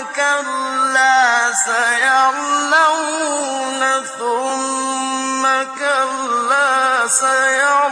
كَلَّا سَيَعْلَمُونَ ثُمَّ كَلَّا سَيَعْلَمُونَ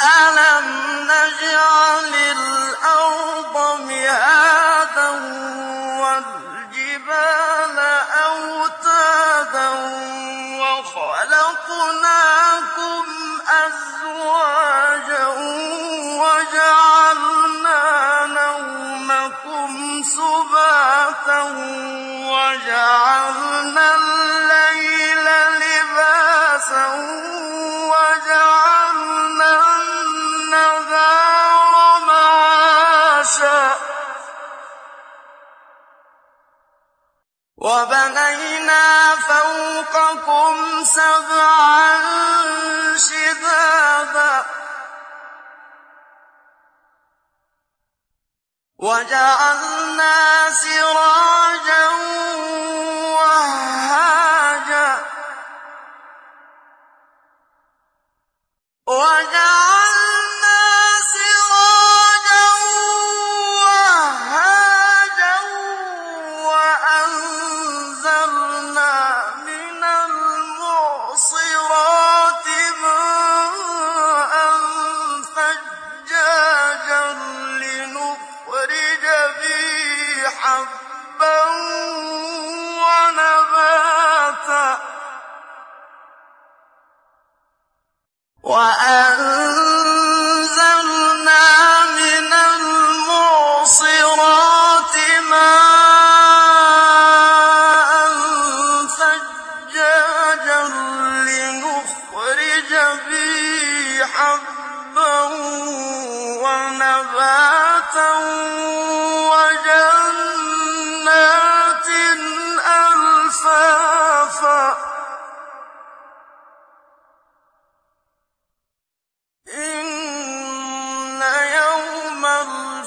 أَلَمْ نَجْعَلِ الْأَرْضَ مِهَادًا وَالْجِبَالَ أَوْتَادًا وَخَلَقْنَاكُمْ وَبَنَيْنَا فَوْقَكُمْ سَبْعًا شِدَادًا وَجَعَلْنَا وَهَّاجًا وَأَنزَلْنَا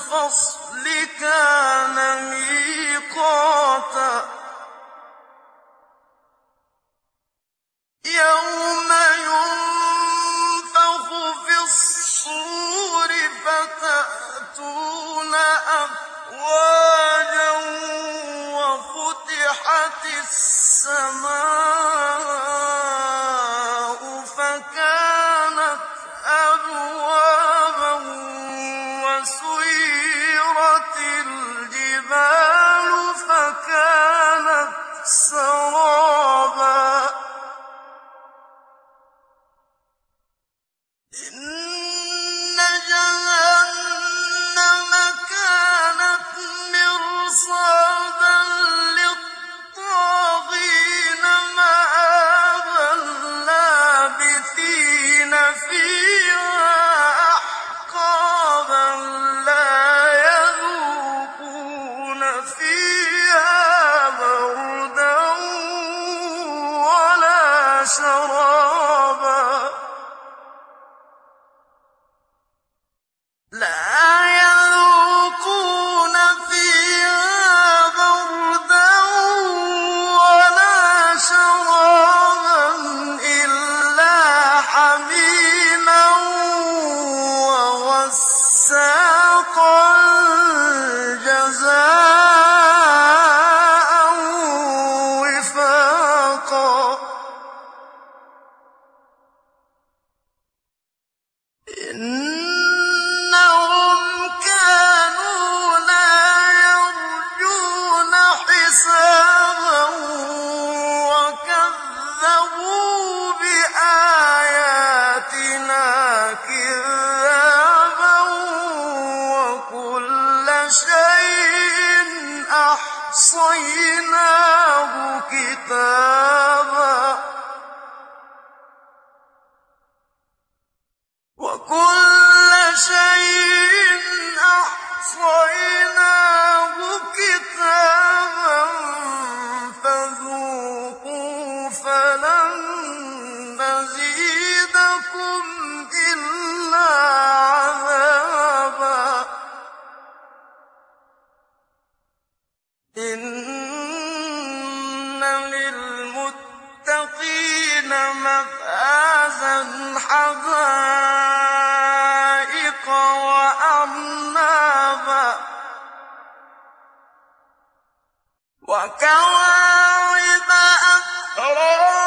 الْفَصْلِ كَانَ مِيقَاتًا يَوْمَ يُنفَخُ فِي الصُّورِ فَتَأْتُونَ أَفْوَاجًا وَفُتِحَتِ السَّمَاءُ فَكَانَتْ أَبْوَابًا فِيهَا بَرْدًا وَلَا شَرَابًا إِنَّهُمْ كَانُوا لَا يَرْجُونَ حِسَابًا وَكَذَّبُوا بِآيَاتِنَا وَكُلَّ شَيْءٍ أَحْصَيْنَاهُ كِتَابًا إِنَّ لِلْمُتَّقِينَ مَفَازًا حَدَائِقَ وَكَوَاعِبَ أَتْرَابًا